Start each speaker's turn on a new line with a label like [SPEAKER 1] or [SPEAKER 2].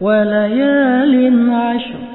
[SPEAKER 1] وليال عشر.